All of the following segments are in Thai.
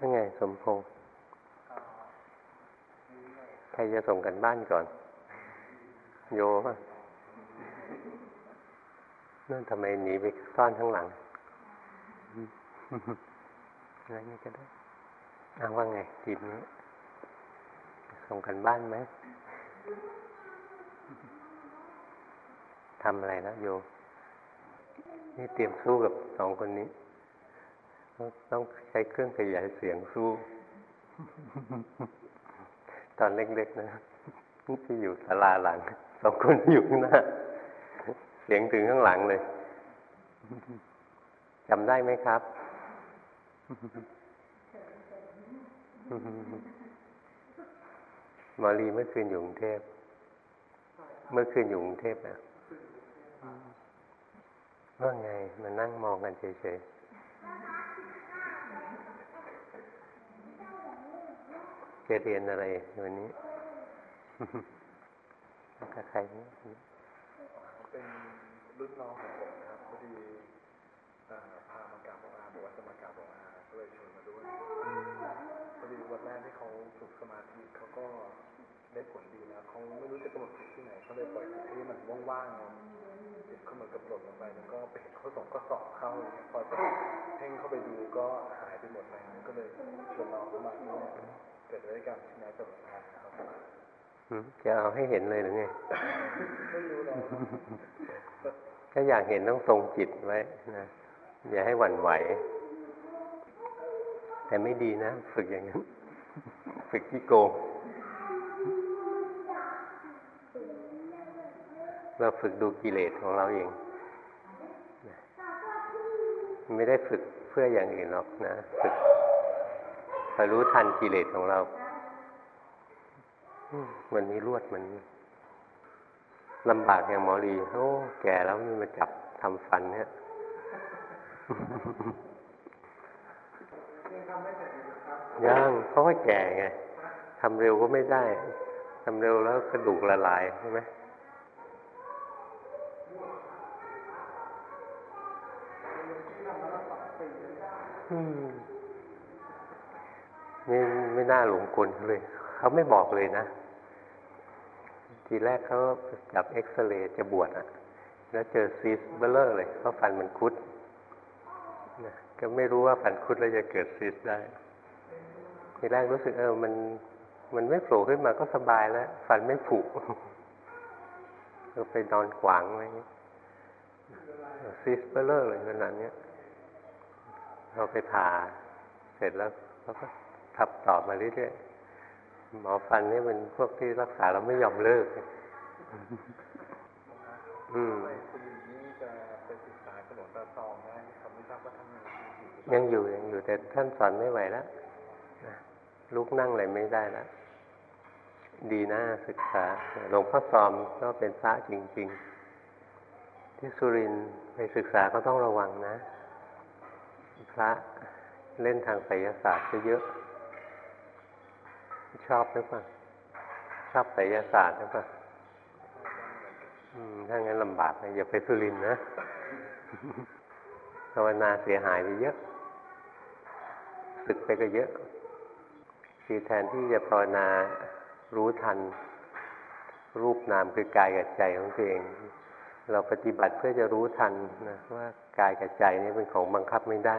เป็นไงสมพงษ์ใครจะส่งกันบ้านก่อน โยป่ะนั่นทำไมหนีไปซ่อนข้างหลังอะไรนี่ก็ได้อ้าว่าไงทีนี้ส่งกันบ้านไหมทำอะไรนะโย นี่เตรียมสู้กับสองคนนี้ ต้องใช้เครื่องขยายเสียงสู้ ตอนเล็กๆนะที่อยู่ศาลาหลังสองคนอยู่ข้างหน้า เสียงถึงข้างหลังเลยจำได้ไหมครับมอรีเมื่อคืนอยู่กรุงเทพ เมื่อคืนอยู่กรุงเทพนะว่าไง มานั่งมองกันเฉยๆ จะเรียนอะไรวันนี้กับใครนี่เป็นรุ่นน้องของผมครับพอดีพามากราบหลวงอาบอกว่าจะมากราบหลวงอาก็เลยชวนมาด้วยพอดีวันแรกที่เขาฝึกสมาธิเขาก็ได้ผลดีแล้วเขาไม่รู้จะกำหนดจิตที่ไหนเขาเลยปล่อยที่มันว่างๆจิตเขาเหมือนกับหล่นลงไปแล้วก็ไปเห็นเขาส่งก็สอบเข้าพอเพ่งเข้าไปดูก็หายไปหมดเลยก็เลยชวนน้องเข้ามา เกิดด้วยกันที่ไหนกับหลวงอาครับจะเอาให้เห็นเลยหรือไงไม่รู้หรอกถ้าอยากเห็นต้องทรงจิตไว้นะอย่าให้หวั่นไหว แต่ไม่ดีนะ ฝึกอย่างนั้น ฝึกที่โกงเราฝึกดูกิเลสของเราเอง ไม่ได้ฝึกเพื่ออย่างอื่นหรอกนะ ฝึกค อยรู้ทันกิเลสของเรามันมีรวดมันลำบากอย่างหมอรีโอ้แก่แล้วมันมาจับทำฟันเนี่ยยังเพราะว่าแก่ไงทำเร็วก็ไม่ได้ทำเร็วแล้วกระดูกละลายใช่ไหม ไม่น่าเลย เขาไม่บอกเลยนะ ทีแรกเขาจับเอ็กซเรย์จะบวชอะแล้วเจอซีสเบลเลอร์เลยเพราะฟันมันคุดนะก็ไม่รู้ว่าฟันคุดแล้วจะเกิดซีสได้ ทีแรกรู้สึกเออมันมันไม่โผล่ขึ้นมาก็สบายแล้ว ฟันไม่ผุก็ไปนอนขวางอะไรเงี้ยซีสเบลเลอร์เลยขนาดนี้เราไปผ่าเสร็จแล้วเราก็ ทับต่อมาเรื่อยๆหมอฟันนี่เป็นพวกที่รักษาเราไม่ยอมเลิก อืมยังอยู่ยังอยู่แต่ท่านสอนไม่ไหวแล้วลุกนั่งอะไรไม่ได้แล้วดีนะศึกษาหลวงพ่อซอมก็เป็นพระจริง ๆ ที่สุรินไปศึกษาก็ต้องระวังนะ พระเล่นทางไสยศาสตร์ก็เยอะ ชอบหรือเปล่าชอบไสยศาสตร์หรือเปล่าถ้างั้นลำบากนะอย่าไปสุรินนะภาวนาเสียหายไปเยอะศึกไปก็เยอะคือแทนที่จะภาวนารู้ทัน รูปนามคือกายกับใจของตัวเอง เราปฏิบัติเพื่อจะรู้ทันนะว่ากายกับใจนี่เป็นของบังคับไม่ได้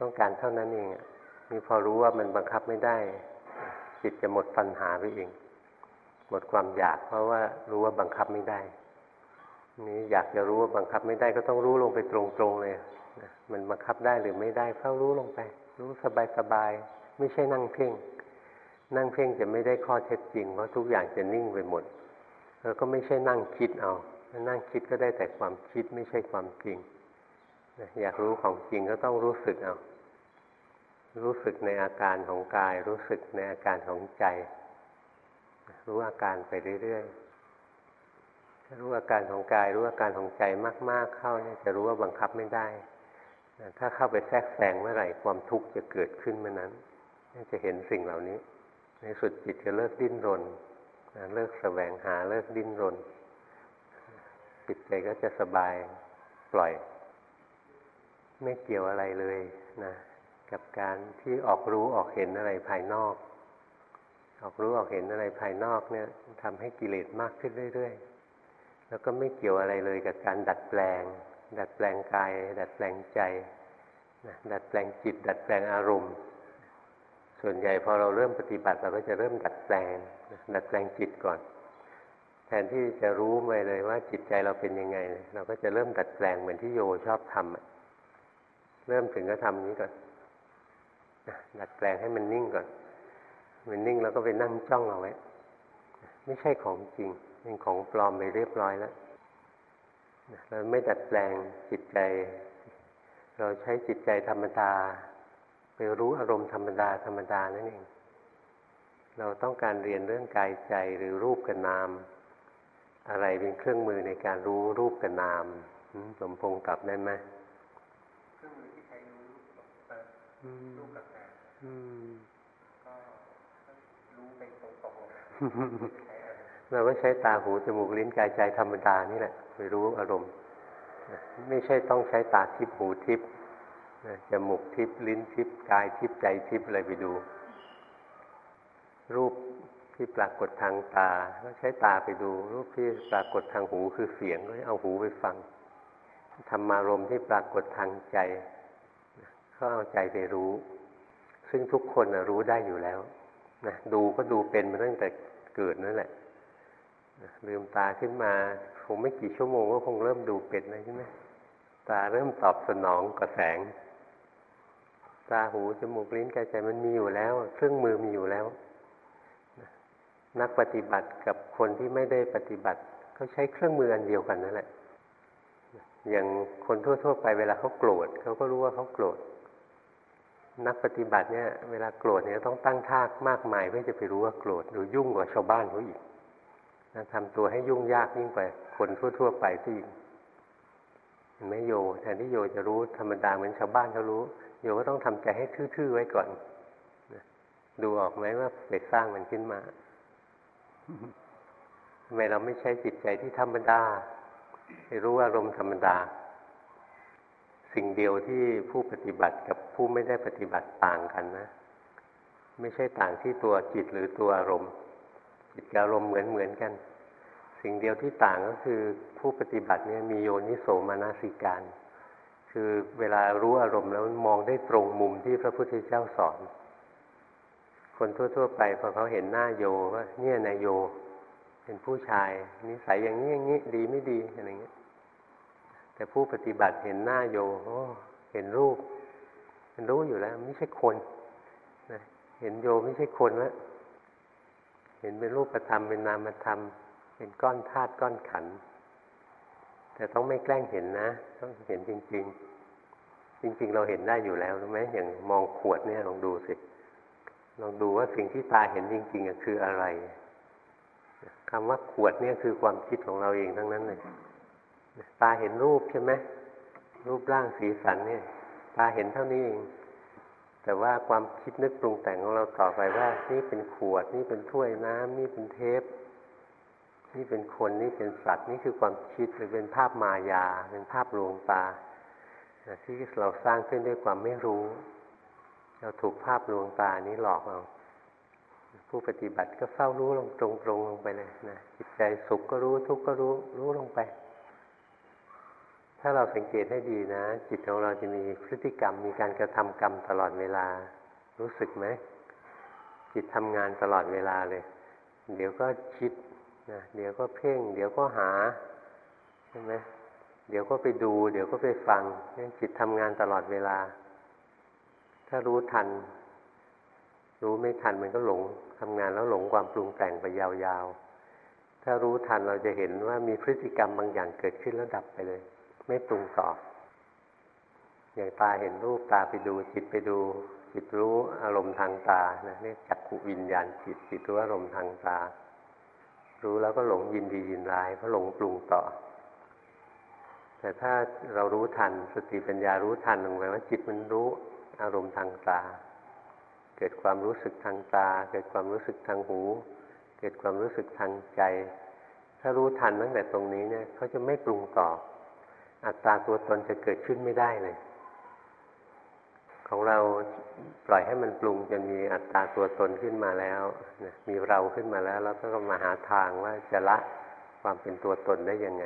ต้องการเท่านั้นเองมีพอรู้ว่ามันบังคับไม่ได้ จิตจะหมดปัญหาไปเอง หมดความอยากเพราะว่ารู้ว่าบังคับไม่ได้ นี่อยากจะรู้ว่าบังคับไม่ได้ก็ต้องรู้ลงไปตรงๆเลยมันบังคับได้หรือไม่ได้เฝ้ารู้ลงไป รู้สบายๆไม่ใช่นั่งเพ่ง นั่งเพ่งจะไม่ได้ข้อเท็จจริงเพราะทุกอย่างจะนิ่งไปหมดแล้วก็ไม่ใช่นั่งคิดเอานั่งคิดก็ได้แต่ความคิดไม่ใช่ความจริงอยากรู้ของจริงก็ต้องรู้สึกเอา รู้สึกในอาการของกาย รู้สึกในอาการของใจ รู้อาการไปเรื่อยๆถ้ารู้อาการของกาย รู้อาการของใจมาก ๆ เข้าเนี่ยจะรู้ว่าบังคับไม่ได้ ถ้าเข้าไปแทรกแซงเมื่อไหร่ความทุกข์จะเกิดขึ้นเมื่อนั้นจะเห็นสิ่งเหล่านี้ ในสุดจิตจะเลิกดิ้นรน เลิกแสวงหาเลิกดิ้นรนจิตใจก็จะสบายปล่อย ไม่เกี่ยวอะไรเลยนะ กับการที่ออกรู้ออกเห็นอะไรภายนอก ออกรู้ออกเห็นอะไรภายนอกเนี่ยทำให้กิเลสมากขึ้นเรื่อย ๆ แล้วก็ไม่เกี่ยวอะไรเลยกับการดัดแปลง ดัดแปลงกาย ดัดแปลงใจดัดแปลงจิต ดัดแปลงอารมณ์ ส่วนใหญ่พอเราเริ่มปฏิบัติเราก็จะเริ่มดัดแปลง ดัดแปลงจิตก่อน แทนที่จะรู้ไปเลยว่าจิตใจเราเป็นยังไง เราก็จะเริ่มดัดแปลงเหมือนที่โยชอบทำเริ่มถึงก็ทำนี้ก่อน ดัดแปลงให้มันนิ่งก่อน มันนิ่งแล้วก็ไปนั่งจ้องเอาไว้ ไม่ใช่ของจริง เป็นของปลอมไปเรียบร้อยแล้วเราไม่ดัดแปลงจิตใจ เราใช้จิตใจธรรมดา ไปรู้อารมณ์ธรรมดาธรรมดานั่นเอง เราต้องการเรียนเรื่องกายใจหรือรูปกับนาม อะไรเป็นเครื่องมือในการรู้รูปกับนาม สมพงศ์กลับได้ไหมเครื่องมือ ที่ใช้รู้รูปกับนามก็รู้ไปตรงๆเราก็ใช้ตาหูจมูกลิ้นกายใจธรรมดานี่แหละไปรู้อารมณ์ไม่ใช่ต้องใช้ตาทิพหูทิพจมูกทิพลิ้นทิพกายทิพใจทิพอะไรไปดู รูปที่ปรากฏทางตา ก็ใช้ตาไปดู รูปที่ปรากฏทางหูคือเสียงก็เอาหูไปฟังธรรมารมที่ปรากฏทางใจ ก็เอาใจไปรู้ ซึ่งทุกคนรู้ได้อยู่แล้วนะดูก็ดูเป็นมาตั้งแต่เกิดนั่นแหละลืมตาขึ้นมาคงไม่กี่ชั่วโมงก็คงเริ่มดูเป็ดเลยใช่ไหมตาเริ่มตอบสนองกับแสง ตาหูจมูกลิ้นกายใจมันมีอยู่แล้ว เครื่องมือมีอยู่แล้ว นักปฏิบัติกับคนที่ไม่ได้ปฏิบัติเขาใช้เครื่องมืออันเดียวกันนั่นแหละอย่างคนทั่ว ๆ ไปเวลาเขาโกรธเขาก็รู้ว่าเขาโกรธ นักปฏิบัติเนี่ยเวลาโกรธเนี่ยต้องตั้งท่ามากมายเพื่อจะไปรู้ว่าโกรธหรือยุ่งกว่าชาวบ้านเขาอีกทำตัวให้ยุ่งยากยิ่งกว่าคนทั่ว ๆ ไปที่ไม่โยแทนที่โยจะรู้ธรรมดาเหมือนชาวบ้านเขารู้โยก็ต้องทำใจให้ทื่อๆไว้ก่อนดูออกไหมว่าไปสร้างมันขึ้นมาทำไมเราไม่ใช้จิตใจที่ธรรมดาให้รู้อารมณ์ธรรมดา สิ่งเดียวที่ผู้ปฏิบัติกับผู้ไม่ได้ปฏิบัติต่างกันนะ ไม่ใช่ต่างที่ตัวจิตหรือตัวอารมณ์ จิตกับอารมณ์เหมือนเหมือนกัน สิ่งเดียวที่ต่างก็คือผู้ปฏิบัติเนี่ยมีโยนิโสมนสิการ คือเวลารู้อารมณ์แล้วมองได้ตรงมุมที่พระพุทธเจ้าสอน คนทั่ว ๆ ไปพอเขาเห็นหน้าโยว่าเนี่ยนายโย เป็นผู้ชายนิสัยอย่างนี้อย่างนี้ดีไม่ดีอะไรเงี้ย แต่ผู้ปฏิบัติเห็นหน้าโยโเห็นรูปเห็นรู้อยู่แล้วไม่ใช่คนนะเห็นโยไม่ใช่คนแล้วเห็นเป็นรูปธรรมเป็นนามธรรม เป็นก้อนธาตุก้อนขัน แต่ต้องไม่แกล้งเห็นนะ ต้องเห็นจริง ๆ จริง ๆ เราเห็นได้อยู่แล้วรู้ไหมอย่างมองขวดเนี่ยลองดูสิลองดูว่าสิ่งที่ตาเห็นจริง ๆ คืออะไรคำว่าขวดเนี่ยคือความคิดของเราเองทั้งนั้นเลย ตาเห็นรูปใช่ไหมรูปร่างสีสันเนี่ย ตาเห็นเท่านี้เอง แต่ว่าความคิดนึกปรุงแต่งของเราต่อไปว่า นี่เป็นขวด นี่เป็นถ้วยน้ำนี่เป็นเทป นี่เป็นคนนี่เป็นสัตว์ นี่คือความคิดหรือเป็นภาพมายา เป็นภาพลวงตาที่เราสร้างขึ้นด้วยความไม่รู้ เราถูกภาพลวงตานี้หลอกเราผู้ปฏิบัติก็เฝ้ารู้ลงตรงๆลงไปเลยนะจิตใจสุขก็รู้ทุกข์ก็รู้รู้ลงไป ถ้าเราสังเกตให้ดีนะ จิตของเราจะมีพฤติกรรมมีการกระทำกรรมตลอดเวลา รู้สึกไหม จิตทำงานตลอดเวลาเลย เดี๋ยวก็คิดนะเดี๋ยวก็เพ่ง เดี๋ยวก็หาใช่ไหมเดี๋ยวก็ไปดู เดี๋ยวก็ไปฟังจิตทำงานตลอดเวลา ถ้ารู้ทัน รู้ไม่ทันมันก็หลงทำงานแล้วหลงความปรุงแต่งไปยาวๆถ้ารู้ทันเราจะเห็นว่ามีพฤติกรรมบางอย่างเกิดขึ้นแล้วดับไปเลย ไม่ปรุงต่อ อย่างตาเห็นรูปตาไปดูจิตไปดู จิตรู้อารมณ์ทางตานะเรียกจักขุวิญญาณจิตจิตรู้อารมณ์ทางตา รู้แล้วก็หลงยินดียินร้ายเพราะหลงปรุงต่อ แต่ถ้าเรารู้ทันสติปัญญารู้ทันลงไปว่าจิตมันรู้อารมณ์ทางตา เกิดความรู้สึกทางตา เกิดความรู้สึกทางหู เกิดความรู้สึกทางใจ ถ้ารู้ทันตั้งแต่ตรงนี้เนี่ยเขาจะไม่ปรุงต่อ อัตตาตัวตนจะเกิดขึ้นไม่ได้เลย ของเราปล่อยให้มันปรุงจนมีอัตตาตัวตนขึ้นมาแล้วมีเราขึ้นมาแล้ว แล้วก็มาหาทางว่าจะละความเป็นตัวตนได้ยังไง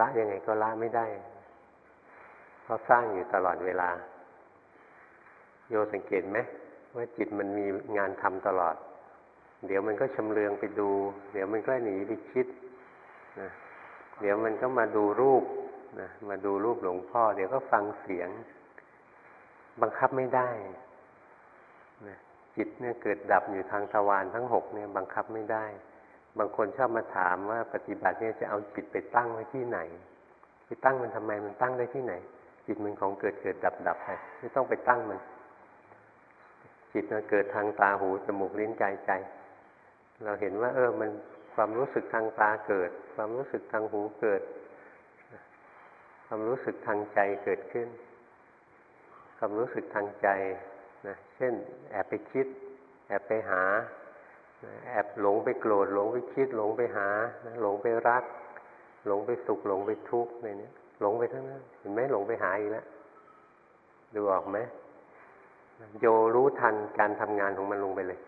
ละยังไงก็ละไม่ได้ เพราะสร้างอยู่ตลอดเวลา โยสังเกตไหมว่าจิตมันมีงานทำตลอด เดี๋ยวมันก็ชำเลืองไปดู เดี๋ยวมันก็หนีไปคิดนะเดี๋ยวมันก็มาดูรูป นะมาดูรูปหลวงพ่อ เดี๋ยวก็ฟังเสียง บังคับไม่ได้นะจิตเนี่ยเกิดดับอยู่ทางทวารทั้งหกเนี่ยบังคับไม่ได้ บางคนชอบมาถามว่าปฏิบัติเนี่ยจะเอาจิตไปตั้งไว้ที่ไหนไปตั้งมันทำไมมันตั้งได้ที่ไหน จิตมันของเกิดเกิดดับดับไปไม่ต้องไปตั้งมัน จิตมันเกิดทางตาหูจมูกลิ้นกายใจ เราเห็นว่า เออมันความรู้สึกทางตาเกิด ความรู้สึกทางหูเกิด ความรู้สึกทางใจเกิดขึ้น ความรู้สึกทางใจนะเช่น แอบไปคิด แอบไปหา แอบหลงไปโกรธหลงไปคิด หลงไปหา หลงไปรัก หลงไปสุขหลงไปทุกข์อะไรเนี้ยหลงไปทั้งนั้นเห็นไหมหลงไปหาอีกแล้วดูออกไหมโยรู้ทันการทำงานของมันลงไปเลย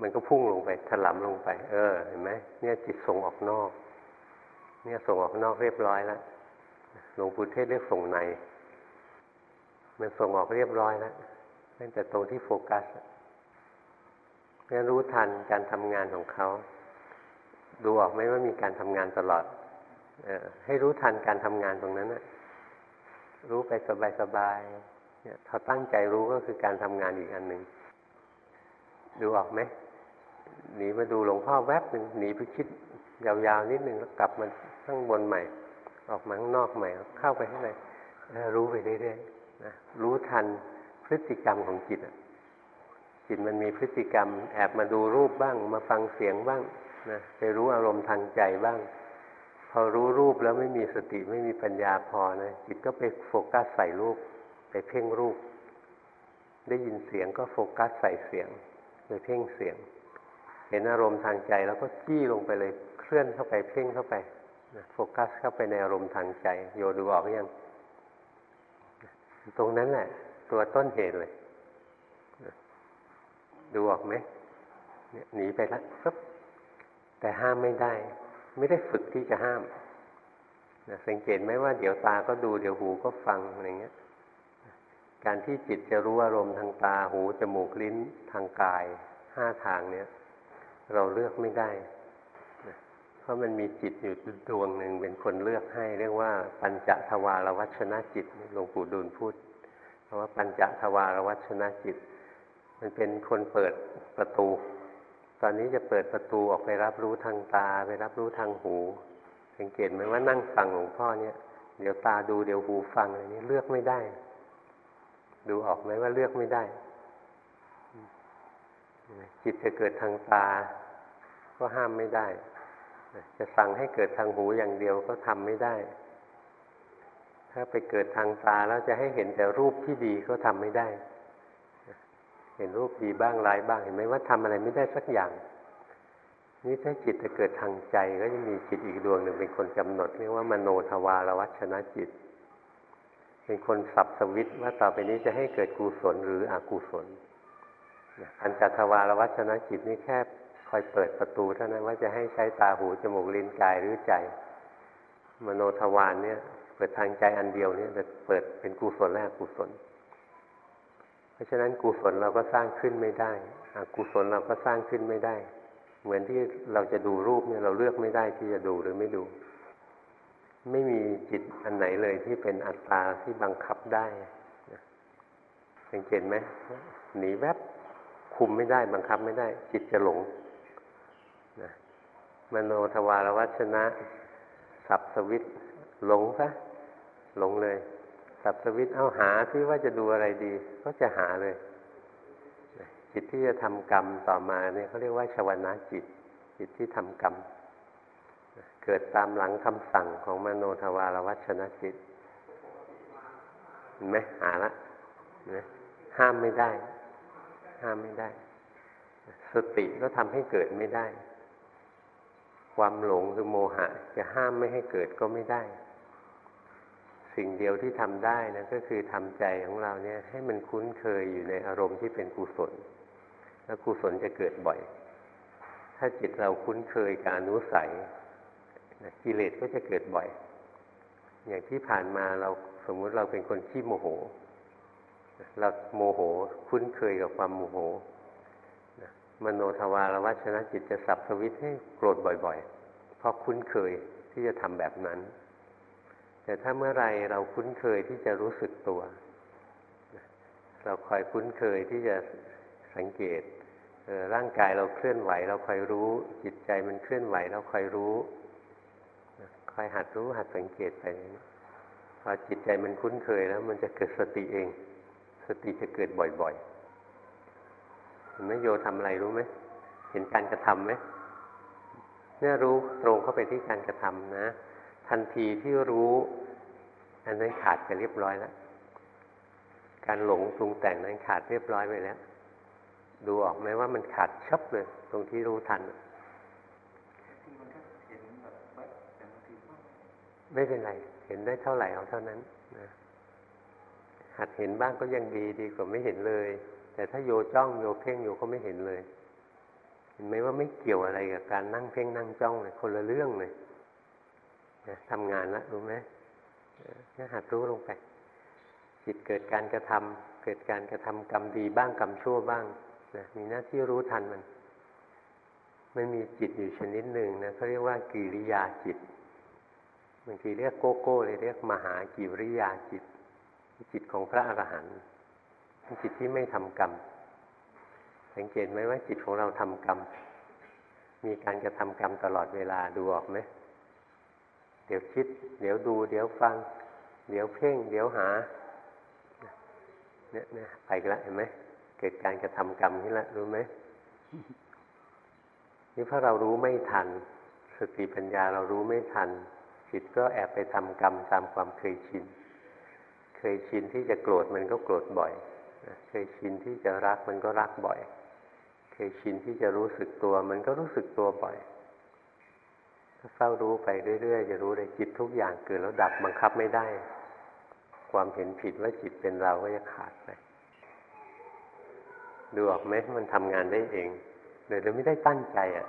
มันก็พุ่งลงไปถลำลงไป เออ เห็นไหมเนี่ยจิตส่งออกนอก เนี่ยส่งออกนอกเรียบร้อยแล้วหลวงปู่เทศเรียกส่งใน มันส่งออกเรียบร้อยแล้วตั้งแต่ตรงที่โฟกัสเนี่ยรู้ทันการทำงานของเขา ดูออกไหมว่ามีการทำงานตลอดเออให้รู้ทันการทำงานตรงนั้นนะรู้ไปสบายๆเนี่ยถ้าตั้งใจรู้ก็คือการทำงานอีกอันหนึ่งดูออกไหมหนีมาดูหลวงพ่อแวบหนึ่งหนีไปคิดยาวๆนิดหนึ่งแล้วกลับมา ข้างบนใหม่ ออกมาข้างนอกใหม่ เข้าไปข้างในรู้ไปเรื่อยๆนะรู้ทันพฤติกรรมของจิตจิตมันมีพฤติกรรม แอบมาดูรูปบ้าง มาฟังเสียงบ้างนะไปรู้อารมณ์ทางใจบ้าง พอรู้รูปแล้วไม่มีสติไม่มีปัญญาพอนะจิตก็ไปโฟกัสใส่รูป ไปเพ่งรูป ได้ยินเสียงก็โฟกัสใส่เสียงไปเพ่งเสียง เห็นอารมณ์ทางใจแล้วก็จี้ลงไปเลยเคลื่อนเข้าไปเพ่งเข้าไป โฟกัสเข้าไปในอารมณ์ทางใจ โยดูออกยัง ตรงนั้นแหละ ตัวต้นเหตุเลย ดูออกไหมหนีไปแล้วปึ๊บแต่ห้ามไม่ได้ ไม่ได้ฝึกที่จะห้ามสังเกตไหมว่าเดี๋ยวตาก็ดูเดี๋ยวหูก็ฟังอะไรเงี้ย การที่จิตจะรู้อารมณ์ทางตาหูจมูกลิ้นทางกายห้าทางเนี้ย เราเลือกไม่ได้ เพราะมันมีจิตอยู่ดวงหนึ่งเป็นคนเลือกให้ เรียกว่าปัญจทวารวัชนะจิตหลวงปู่ดูลพูดเพราะว่าปัญจทวารวัชนะจิต มันเป็นคนเปิดประตู ตอนนี้จะเปิดประตูออกไปรับรู้ทางตา ไปรับรู้ทางหู สังเกตไหมว่านั่งฟังหลวงพ่อเนี่ยเดี๋ยวตาดูเดี๋ยวหูฟังอะไรนี้เลือกไม่ได้ ดูออกไหมว่าเลือกไม่ได้ จิตจะเกิดทางตา ก็ห้ามไม่ได้ จะสั่งให้เกิดทางหูอย่างเดียวก็ทำไม่ได้ ถ้าไปเกิดทางตาแล้วจะให้เห็นแต่รูปที่ดีก็ทำไม่ได้ เห็นรูปดีบ้างร้ายบ้างเห็นไหมว่าทำอะไรไม่ได้สักอย่าง นี่ถ้าจิตจะเกิดทางใจก็จะมีจิตอีกดวงหนึ่งเป็นคนกำหนดเรียกว่ามโนทวารวัชนะจิต เป็นคนสับสวิตว่าต่อไปนี้จะให้เกิดกุศลหรืออกุศลอันจัตวารวัชนะจิตนี่แค่ คอยเปิดประตูเท่านั้นว่าจะให้ใช้ตาหูจมูกลิ้นกายหรือใจ มโนทวารเนี่ย เปิดทางใจอันเดียวเนี่ยจะเปิดเป็นกุศลและกุศล เพราะฉะนั้นกุศลเราก็สร้างขึ้นไม่ได้อกุศลเราก็สร้างขึ้นไม่ได้ เหมือนที่เราจะดูรูปเนี่ยเราเลือกไม่ได้ที่จะดูหรือไม่ดู ไม่มีจิตอันไหนเลยที่เป็นอัตตาที่บังคับได้สังเกตไหมหนีแวบคุมไม่ได้บังคับไม่ได้ จิตจะหลง มโนทวารวัชนะ สับสวิตหลงซะหลงเลย สับสวิตเอาหาที่ว่าจะดูอะไรดี ก็จะหาเลยจิตที่จะทำกรรมต่อมาเนี่ยเขาเรียกว่าชวนาจิต จิตที่ทำกรรม เกิดตามหลังคำสั่งของมโนทวารวัชนะจิตเห็นไหมหาละห้ามไม่ได้ ห้ามไม่ได้ สติก็ทำให้เกิดไม่ได้ ความหลงคือโมหะ จะห้ามไม่ให้เกิดก็ไม่ได้ สิ่งเดียวที่ทำได้นะก็คือทำใจของเราเนี่ย ให้มันคุ้นเคยอยู่ในอารมณ์ที่เป็นกุศล แล้วกุศลจะเกิดบ่อย ถ้าจิตเราคุ้นเคยกับอนุสัยกิเลสก็จะเกิดบ่อย อย่างที่ผ่านมาเราสมมุติเราเป็นคนขี้โมโห เราโมโห คุ้นเคยกับความโมโห มโนทวารวัชนะจิตจะสับสวิตให้โกรธบ่อยๆ เพราะคุ้นเคยที่จะทำแบบนั้น แต่ถ้าเมื่อไรเราคุ้นเคยที่จะรู้สึกตัว เราคอยคุ้นเคยที่จะสังเกตร่างกายเราเคลื่อนไหว เราคอยรู้ จิตใจมันเคลื่อนไหว เราคอยรู้คอยหัดรู้หัดสังเกตไปพอจิตใจมันคุ้นเคยแล้ว มันจะเกิดสติเอง สติจะเกิดบ่อยๆ เห็นไหมโยทำอะไรรู้ไหมเห็นการกระทำไหมเนี่ยรู้ตรงเข้าไปที่การกระทำนะ ทันทีที่รู้ อันนั้นขาดไปเรียบร้อยแล้วการหลงปรุงแต่งนั้นขาดเรียบร้อยไปแล้ว ดูออกไหมว่ามันขาดชับเลย ตรงที่รู้ทัน ไม่เป็นไร เห็นได้เท่าไหร่เอาเท่านั้นนะหัดเห็นบ้างก็ยังดีดีกว่าไม่เห็นเลย แต่ถ้าโยจ้องโยเพ่งโยก็ไม่เห็นเลย เห็นไหมว่าไม่เกี่ยวอะไรกับการนั่งเพ่งนั่งจ้องเลยคนละเรื่องเลยนะทำงานแล้วรู้ไหมนะหัดรู้ลงไป จิตเกิดการกระทำเกิดการกระทำกรรมดีบ้างกรรมชั่วบ้างนะมีหน้าที่รู้ทันมัน มันมีจิตอยู่ชนิดหนึ่งนะเขาเรียกว่ากิริยาจิตบางทีเรียกโกโก้เลยเรียกมหากิริยาจิต จิตของพระอรหันต์ จิตที่ไม่ทำกรรม สังเกตไหมว่าจิตของเราทำกรรม มีการกระทำกรรมตลอดเวลาดูออกไหมเดี๋ยวคิด เดี๋ยวดู เดี๋ยวฟัง เดี๋ยวเพ่ง เดี๋ยวหาเนี่ยเนี่ยไปล้วเห็นไหมเกิดการกระทำกรรมนี่แหละรู้ไหมนี่เพราะเรารู้ไม่ทัน สติปัญญาเรารู้ไม่ทัน จิตก็แอบไปทำกรรมตามความเคยชิน เคยชินที่จะโกรธมันก็โกรธบ่อย เคยชินที่จะรักมันก็รักบ่อย เคยชินที่จะรู้สึกตัว มันก็รู้สึกตัวบ่อยถ้าเฝ้ารู้ไปเรื่อยๆจะรู้เลยจิตทุกอย่างเกิดแล้วดับบังคับไม่ได้ ความเห็นผิดว่าจิตเป็นเราก็จะขาดไปดูออกไหมมันทำงานได้เองโดยเราไม่ได้ตั้งใจอะ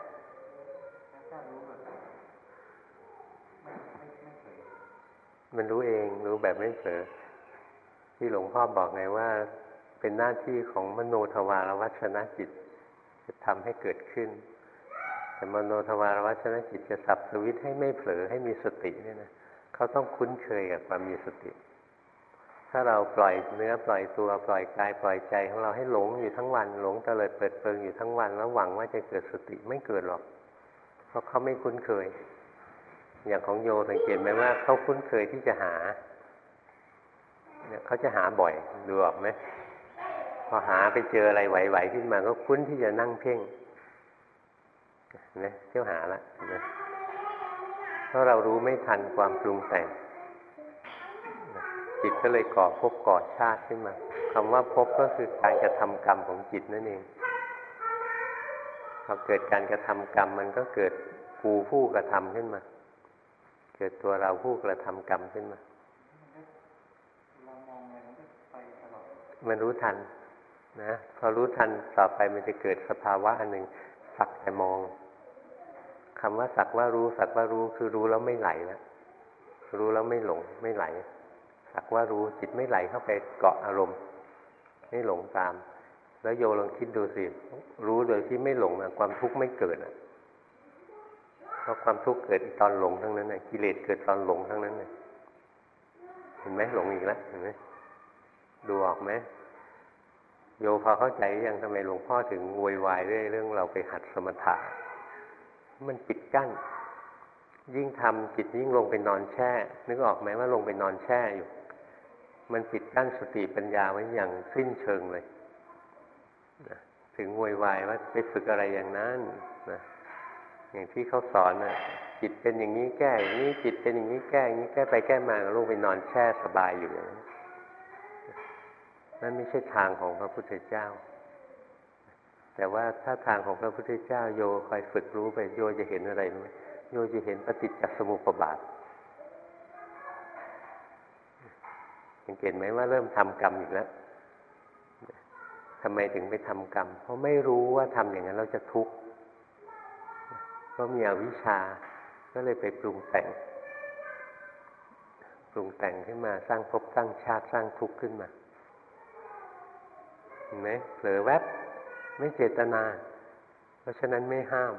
มันรู้เองรู้แบบไม่เผลอที่หลวงพ่อบอกไงว่า เป็นหน้าที่ของมโนทวารวัชนะจิต จะทำให้เกิดขึ้น แต่มโนทวารวัชนะจิตจะสับสวิตให้ไม่เผลอให้มีสติเนี่ยนะเขาต้องคุ้นเคยกับความมีสติ ถ้าเราปล่อยเนื้อปล่อยตัวปล่อยกายปล่อยใจของเราให้หลงอยู่ทั้งวันหลงเตลิดเปิดเปิงอยู่ทั้งวันแล้วหวังว่าจะเกิดสติไม่เกิดหรอก เพราะเขาไม่คุ้นเคย อย่างของโยสังเกตไหมว่าเขาคุ้นเคยที่จะหาเนี่ยเขาจะหาบ่อยดูออกไหม พอหาไปเจออะไรไหวๆขึ้นมาก็คุ้นที่จะนั่งเพ่งนะเที่ยวหาละนะเพราะเรารู้ไม่ทันความปรุงแต่งจิตก็เลยก่อภพก่อชาติขึ้นมาคำว่าภพก็คือการกระทำกรรมของจิตนั่นเองพอเกิดการกระทำกรรมมันก็เกิดกูผู้กระทำขึ้นมา เกิดตัวเราผู้กระทำกรรมขึ้นมา มันรู้ทัน นะพอรู้ทันต่อไปมันจะเกิดสภาวะอันหนึ่งสักแต่มองคำว่าสักว่ารู้สักว่ารู้คือรู้แล้วไม่ไหลแล้วรู้แล้วไม่หลงไม่ไหล สักว่ารู้จิตไม่ไหลเข้าไปเกาะอารมณ์ ไม่หลงตาม แล้วโยลองคิดดูสิรู้โดยที่ไม่หลงนะความทุกข์ไม่เกิดอะเพราะความทุกข์เกิดตอนหลงทั้งนั้นเลยกิเลสเกิดตอนหลงทั้งนั้นเลยเห็นไหมหลงอีกแล้วเห็นไหมดูออกไหม โยพอเข้าใจยังทำไมหลวงพ่อถึงโวยวายเรื่องเรื่องเราไปหัดสมถะ มันปิดกั้น ยิ่งทำจิตยิ่งลงไปนอนแช่ นึกออกไหมว่าลงไปนอนแช่อยู่ มันปิดกั้นสติปัญญาไว้อย่างสิ้นเชิงเลยถึงโวยวายว่าไปฝึกอะไรอย่างนั้นนะอย่างที่เขาสอนนะจิตเป็นอย่างนี้แก้อย่างนี้จิตเป็นอย่างนี้แก้อย่างนี้แก้ไปแก้มาลูกไปนอนแช่สบายอยู่อย่างนั้ นั่นไม่ใช่ทางของพระพุทธเจ้า แต่ว่าถ้าทางของพระพุทธเจ้าโยคอยฝึกรู้ไปโยจะเห็นอะไรไหมโยจะเห็นปฏิจจสมุปบาทสังเกตไหมว่าเริ่มทำกรรมอีกแล้วทำไมถึงไปทำกรรม เพราะไม่รู้ว่าทำอย่างนั้นเราจะทุกข์เพราะมีอวิชชา ก็เลยไปปรุงแต่ง ปรุงแต่งขึ้นมาสร้างภพสร้างชาติสร้างทุกข์ขึ้นมา ห็นไหมเผลอแวบไม่เจตนา เพราะฉะนั้นไม่ห้าม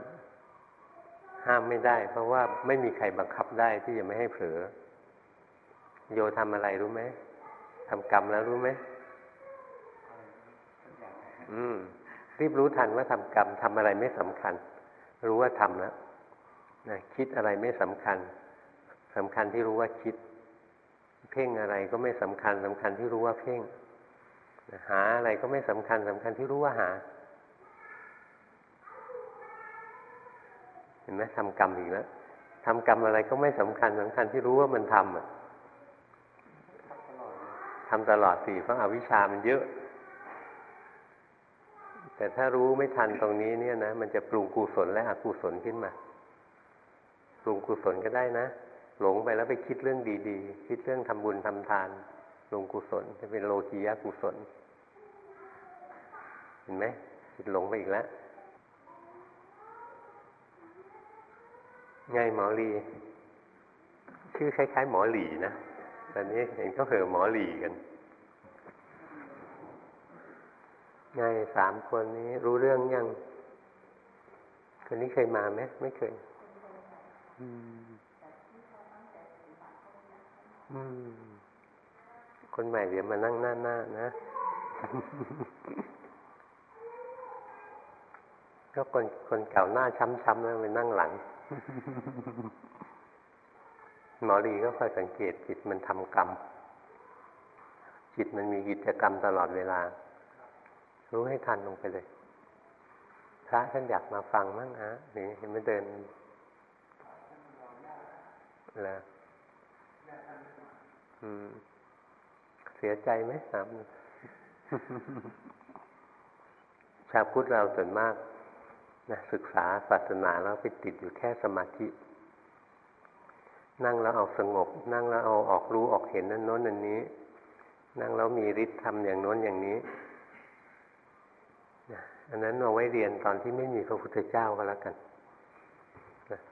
ห้ามไม่ได้ เพราะว่าไม่มีใครบังคับได้ที่จะไม่ให้เผลอ โยทำอะไรรู้ไหมทำกรรมแล้วรู้ไหมอืมรีบรู้ทันว่าทำกรรมทำอะไรไม่สำคัญ รู้ว่าทำแล้วนะคิดอะไรไม่สำคัญสำคัญที่รู้ว่าคิด เพ่งอะไรก็ไม่สำคัญสำคัญที่รู้ว่าเพ่ง หาอะไรก็ไม่สำคัญสำคัญที่รู้ว่าหา เห็นไหมทำกรรมอีกแล้วทำกรรมอะไรก็ไม่สำคัญสำคัญที่รู้ว่ามันทำอะทำตลอดสิเพราะอาวิชามันเยอะ แต่ถ้ารู้ไม่ทันตรงนี้เนี่ยนะมันจะปรุงกุศลและอกุศลขึ้นมา ปรุงกุศลก็ได้นะ หลงไปแล้วไปคิดเรื่องดี ๆ คิดเรื่องทำบุญทำทาน ปรุงกุศลจะเป็นโลกียะกุศล เห็นไหมจิตหลงไปอีกแล้วไงหมอลีชื่อคล้าย ๆ หมอหลีนะตอนนี้เห็นก็เห่อหมอหลีกันไงสามคนนี้รู้เรื่องยังคนนี้เคยมาไหมไม่เคย อืม อืม คนใหม่เดี๋ยวมานั่งหน้าหน้านะ ก็คนคนเก่าหน้าช้ำๆแล้วไปนั่งหลัง หมอดีก็คอยสังเกตจิตมันทำกรรม จิตมันมีกิจกรรมตลอดเวลา รู้ให้ทันลงไปเลยพระท่านอยากมาฟังมั้งฮะนี่เห็นมันเดินแล้วอืม สียใจไหมครับชาวพุทธเราส่วนมากนะศึกษาศาสนาแล้วไปติดอยู่แค่สมาธิ นั่งแล้วเอาสงบ นั่งแล้วเอาออกรู้ออกเห็นนั่นโน้นนั่นนี้ นั่งแล้วมีฤทธิ์ทำอย่างโน้นอย่างนี้อันนั้นเอาไว้เรียนตอนที่ไม่มีพระพุทธเจ้าก็แล้วกัน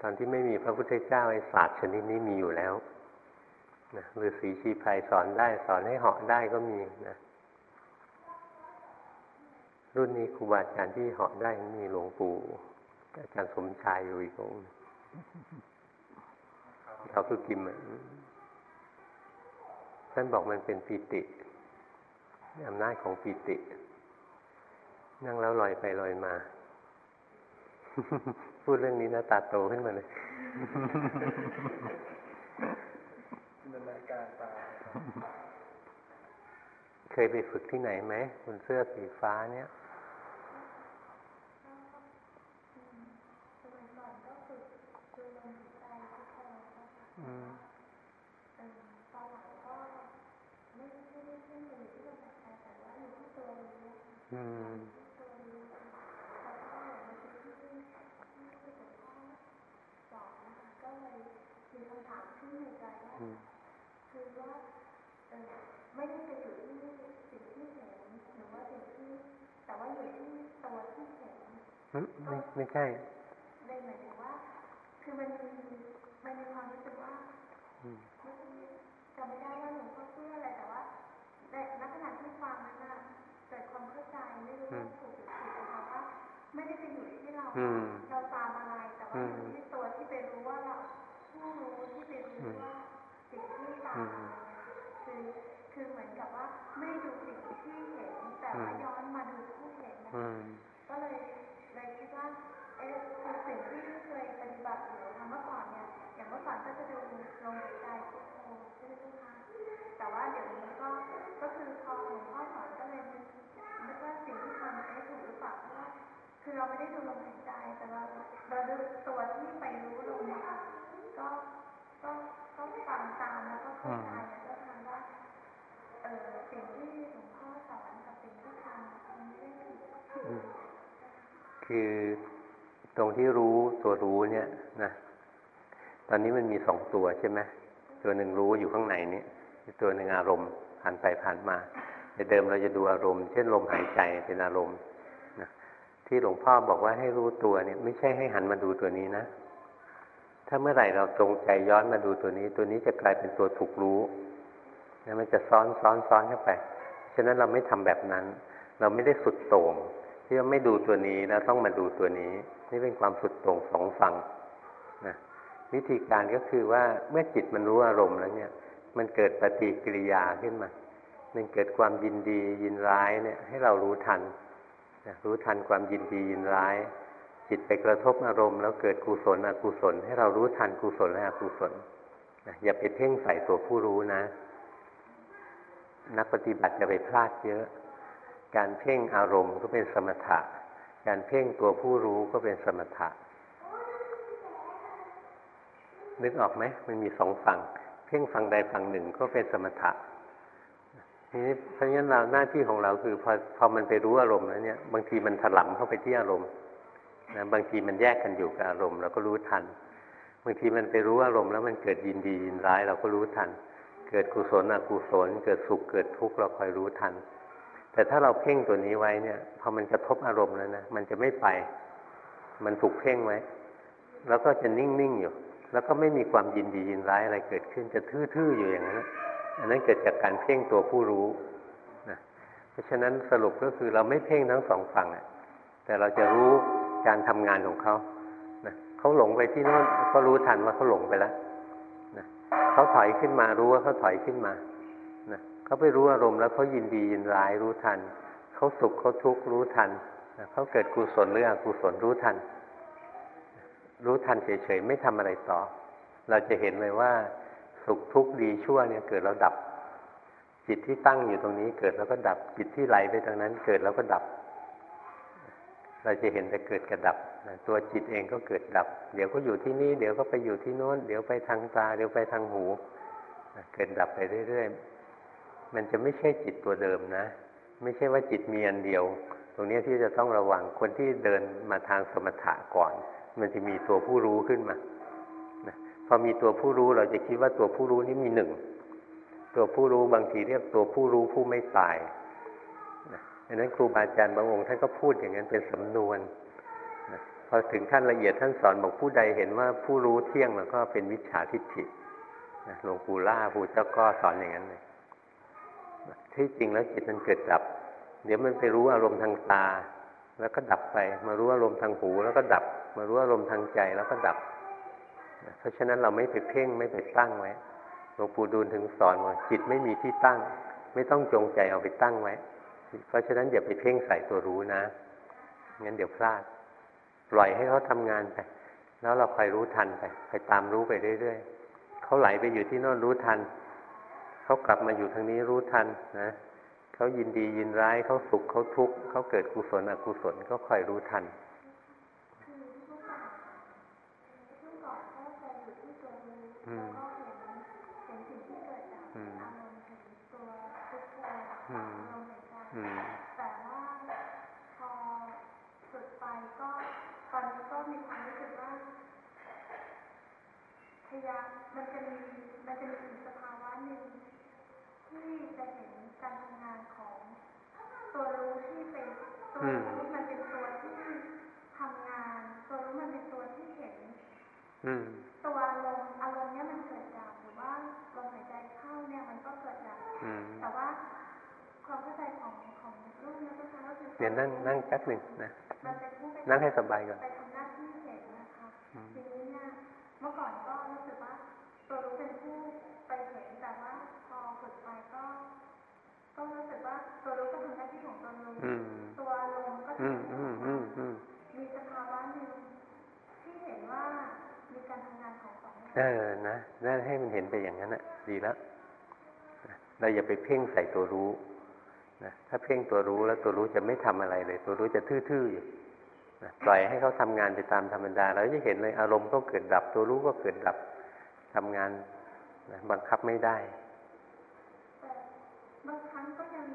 ตอนที่ไม่มีพระพุทธเจ้าไอ้ศาสตร์ชนิดนี้มีอยู่แล้ว นะฤาษีชีพายสอนได้ สอนให้เหาะได้ก็มีนะรุ่นนี้ครูบาอาจารย์ที่เหาะได้มีหลวงปู่อาจารย์สมชายอยู่อีกองค์เขาคือกิมท่านบอกมันเป็นปีติอำนาจของปีติ นั่งแล้วลอยไปลอยมา พูดเรื่องนี้หนะตาโตขึ้นมาเลยจินตนาการตา เคยไปฝึกที่ไหนไหมคุณเสื้อสีฟ้าเนี่ย ไม่ได้ไปอยู่ที่สิ่งที่เห็นหรือว่าสิ่งที่ แต่ว่าอยู่ที่ตัวที่เห็นไม่ไม่ใช่ได้หมายถึงว่า คือมันมีมันมีความรู้สึกว่าจำไม่ได้ว่าหลวงพ่อพูดอะไรแต่ว่าในลักษณะที่ฟังนั้นน่ะเกิดความเข้าใจไม่รู้ว่าถูกหรือผิดนะคะว่าไม่ได้ไปอยู่ที่เราเราตามอะไรแต่ว่าอยู่ที่ตัวที่ไปรู้ว่าเราผู้รู้ที่ไปรู้ว่าสิ่งที่ตาม คือ คือเหมือนกับว่าไม่ดูสิ่งที่เห็น แต่ว่าย้อนมาดูผู้เห็นนะก็เลยเลยคิดว่าเอ๊ะคือสิ่งที่เคยปฏิบัติอยู่ทำเมื่อก่อนเนี่ย อย่างเมื่อก่อนก็จะดูลงใจพุทโธใช่ไหมคะแต่ว่าเดี๋ยวนี้ก็ก็คือพอหลวงพ่อสอนก็เลยนึกว่าสิ่งที่ทำเอ๊ะถูกหรือเปล่าเพราะว่าคือเราไม่ได้ดูลมหายใจแต่เราเราดูตัวที่ไปรู้ลมนะคะก็ก็ก็ฟังตามแล้วก็เข้าใจแล้วทำว่า เออสิ่งที่หลวงพ่อสอนกับสิ่งที่ทำมันไม่ได้ผิดคือตรงที่รู้ตัวรู้เนี่ยนะตอนนี้มันมีสองตัวใช่ไหมตัวหนึ่งรู้อยู่ข้างในนี้ตัวหนึ่งอารมณ์ผ่านไปผ่านมาแต่เดิมเราจะดูอารมณ์ เช่นลมหายใจเป็นอารมณ์นะที่หลวงพ่อบอกว่าให้รู้ตัวเนี่ย ไม่ใช่ให้หันมาดูตัวนี้นะ ถ้าเมื่อไหร่เราจงใจย้อนมาดูตัวนี้ ตัวนี้จะกลายเป็นตัวถูกรู้ นะมันจะซ้อนซ้อนซ้อนเข้าไป ฉะนั้นเราไม่ทำแบบนั้น เราไม่ได้สุดโต่งที่ว่าไม่ดูตัวนี้แล้วต้องมาดูตัวนี้ นี่เป็นความสุดโต่งสองฝั่งนะวิธีการก็คือว่าเมื่อจิตมันรู้อารมณ์แล้วเนี่ย มันเกิดปฏิกิริยาขึ้นมามันเกิดความยินดียินร้ายเนี่ย ให้เรารู้ทันนะรู้ทันความยินดียินร้าย จิตไปกระทบอารมณ์ แล้วเกิดกุศลอกุศล ให้เรารู้ทันกุศลและอกุศลนะอย่าไปเพ่งใส่ตัวผู้รู้นะ นักปฏิบัติจะไปพลาดเยอะ การเพ่งอารมณ์ก็เป็นสมถะ การเพ่งตัวผู้รู้ก็เป็นสมถะ นึกออกไหมมันมีสองฝั่ง เพ่งฝั่งใดฝั่งหนึ่งก็เป็นสมถะนี้เพราะฉะนั้นเราหน้าที่ของเราคือพอพอมันไปรู้อารมณ์แล้วเนี่ย บางทีมันถลำเข้าไปที่อารมณ์นะบางทีมันแยกกันอยู่กับอารมณ์เราก็รู้ทัน บางทีมันไปรู้อารมณ์แล้วมันเกิดยินดียินร้ายเราก็รู้ทัน เกิดกุศลอกุศล เกิดสุขเกิดทุกข์เราคอยรู้ทัน แต่ถ้าเราเพ่งตัวนี้ไว้เนี่ยพอมันกระทบอารมณ์แล้วนะมันจะไม่ไป มันถูกเพ่งไว้ แล้วก็จะนิ่งๆอยู่ แล้วก็ไม่มีความยินดียินร้ายอะไรเกิดขึ้นจะทื่อๆอยู่อย่างนั้นอันนั้นเกิดจากการเพ่งตัวผู้รู้นะเพราะฉะนั้นสรุปก็คือเราไม่เพ่งทั้งสองฝั่งแต่เราจะรู้การทำงานของเขานะเขาหลงไปที่โน้นก็รู้ทันว่าเขาหลงไปแล้ว เขาถอยขึ้นมารู้ว่าเขาถอยขึ้นมานะเขาไปรู้อารมณ์แล้วเขายินดียินร้ายรู้ทัน เขาสุขเขาทุกข์รู้ทันนะเขาเกิดกุศลหรืออกุศลรู้ทัน รู้ทันเฉยๆไม่ทำอะไรต่อ เราจะเห็นเลยว่า สุขทุกข์ดีชั่วเนี่ยเกิดแล้วดับ จิตที่ตั้งอยู่ตรงนี้เกิดแล้วก็ดับ จิตที่ไหลไปตรงนั้น เกิดแล้วก็ดับ เราจะเห็นแต่เกิดกระดับตัวจิตเองก็เกิดดับ เดี๋ยวก็อยู่ที่นี่ เดี๋ยวก็ไปอยู่ที่โน้น เดี๋ยวไปทางตา เดี๋ยวไปทางหูเกิดดับไปเรื่อยๆ มันจะไม่ใช่จิตตัวเดิมนะ ไม่ใช่ว่าจิตมีอันเดียว ตรงนี้ที่จะต้องระวังคนที่เดินมาทางสมถะก่อน มันจะมีตัวผู้รู้ขึ้นมาพอมีตัวผู้รู้เราจะคิดว่าตัวผู้รู้นี้มีหนึ่ง ตัวผู้รู้บางทีเรียกตัวผู้รู้ผู้ไม่ตาย ดังนั้นครูบาอาจารย์บางองค์ท่านก็พูดอย่างนั้นเป็นสำนวนพอถึงขั้นละเอียดท่านสอนบอกผู้ใดเห็นว่าผู้รู้เที่ยงแล้วก็เป็นวิชาทิฏฐิหลวงปู่ล่าปู่เจ้าก็สอนอย่างนั้นเลยที่จริงแล้วจิตมันเกิดดับ เดี๋ยวมันไปรู้อารมณ์ทางตา แล้วก็ดับไป มารู้อารมณ์ทางหู แล้วก็ดับ มารู้อารมณ์ทางใจแล้วก็ดับ เพราะฉะนั้นเราไม่ไปเพ่งไม่ไปตั้งไว้หลวงปู่ดูลถึงสอนว่าจิตไม่มีที่ตั้ง ไม่ต้องจงใจเอาไปตั้งไว้ เพราะฉะนั้นอย่าไปเพ่งใส่ตัวรู้นะงั้นเดี๋ยวพลาด ปล่อยให้เขาทำงานไป แล้วเราคอยรู้ทันไปคอยตามรู้ไปเรื่อยๆเขาไหลไปอยู่ที่โน่นรู้ทันเขากลับมาอยู่ทางนี้รู้ทันนะเขายินดียินร้ายเขาสุขเขาทุกข์เขาเกิดกุศลอกุศลก็คอยรู้ทันแล้วก็เห็นเห็นสิ่งที่เกิดจากอารมณ์เห็นตัวทุกข์อารมณ์เหมือนกัน แต่ว่าพอฝึกไปก็ตอนนี้ก็มีความรู้สึกว่าพยายามมันจะมีมันจะมีสภาวะหนึ่งที่จะเห็นการทำงานของตัวรู้ที่เป็นตัวรู้มันเป็นตัวที่ทำงาน ตัวรู้มันเป็นตัวที่เห็นตัวอารมณ์อารมณ์เนี้ยมันเกิดจากหรือว่าลมหายใจเข้าเนี่ยมันก็เกิดจากแต่ว่าความ เข้าใจของของลูกเนี่ยก็คือว่าเดี๋ยวนั่งนั่งแป๊บหนึ่งนะนั่งให้สบายก่อนไปทำหน้าที่เห็นนะคะทีนี้เนี่ยเมื่อก่อนก็รู้สึกว่าตัวรู้เป็นผู้ไปเห็นแต่ว่าพอฝึกไปก็ก็รู้สึกว่าตัวรู้ก็ทำหน้าที่ของตัวรู้ตัวลมก็ทำมีสภาวะหนึ่งที่เห็นว่าเออนะนั่นให้มันเห็นไปอย่างนั้นนะดีแล้วเราอย่าไปเพ่งใส่ตัวรู้นะ ถ้าเพ่งตัวรู้แล้วตัวรู้จะไม่ทำอะไรเลย ตัวรู้จะทื่อๆอยู่นะปล่อยให้เขาทำงานไปตามธรรมดาเราจะเห็นเลยอารมณ์ก็เกิดดับ ตัวรู้ก็เกิดดับทำงานนะบังคับไม่ได้บางครั้งก็ยัง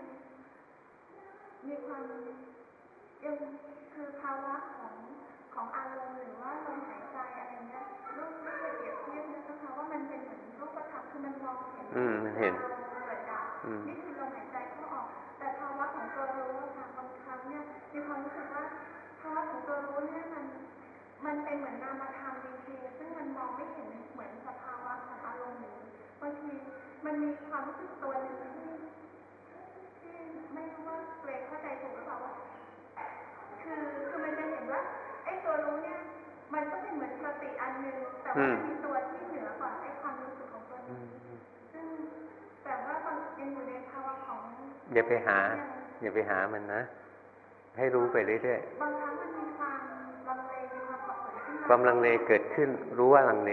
มีความยังคือภาวะของของอารมณ์หรือว่าลมหายใจอะไรเงี้ยลูกไม่เคยเปรียบเทียบนะคะว่ามันเป็นเหมือนรูปธรรมคือมันมองเห็นอืมมันเห็นอืมนี่คือล ตัวรู้เนี่ยมัน มันเป็นเหมือนนามธรรมดีทีซึ่งมันมองไม่เห็นเหมือนสภาวะของอารมณ์หรือบางทีมันมีความรู้สึกตัวหนึ่งที่ที่ไม่รู้ว่าตัวเองเข้าใจถูกหรือเปล่าว่าคือคือมันจะเห็นว่าไอ้ตัวรู้เนี่ย มันก็เป็นเหมือนสติอันหนึ่งแต่ว่ามันมีตัวที่เหนือกว่าไอ้ความรู้สึกของตัวอืนี้มซึ่งแต่ว่าตอนยังอยู่ในภาวะของอย่าไปหา อย่าไปหามันนะ ให้รู้ไปเรื่อยบางครั้งมันมีความลังเลมีความสับสนขึ้นๆความลังเลเกิดขึ้น รู้ว่าลังเล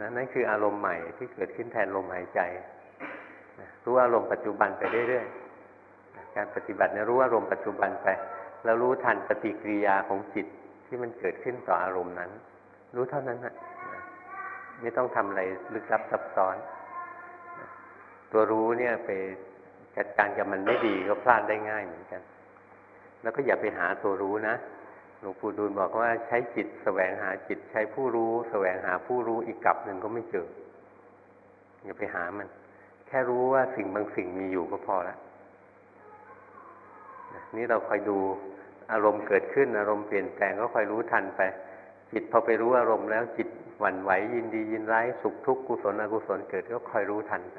นะนั่นคืออารมณ์ใหม่ที่เกิดขึ้นแทนลมหายใจนะรู้อารมณ์ปัจจุบันไปเรื่อยๆนะการปฏิบัติเนี่ยรู้อารมณ์ปัจจุบันไป แล้วรู้ทันปฏิกิริยาของจิตที่มันเกิดขึ้นต่ออารมณ์นั้น รู้เท่านั้นนะนะไม่ต้องทำอะไรลึกลับซับซ้อนนะตัวรู้เนี่ยไปจัดการกับมันไม่ดีก็พลาดได้ง่ายเหมือนกัน แล้วก็อย่าไปหาตัวรู้นะหลวงปู่ดูลบอกว่าใช้จิตแสวงหาจิตใช้ผู้รู้แสวงหาผู้รู้อีกกลับหนึ่งก็ไม่เจออย่าไปหามัน แค่รู้ว่าสิ่งบางสิ่งมีอยู่ก็พอแล้วนะนี่เราคอยดูอารมณ์เกิดขึ้น อารมณ์เปลี่ยนแปลงก็คอยรู้ทันไป จิตพอไปรู้อารมณ์แล้วจิตหวั่นไหวยินดียินร้ายสุขทุกข์กุศลอกุศลเกิดก็คอยรู้ทันไป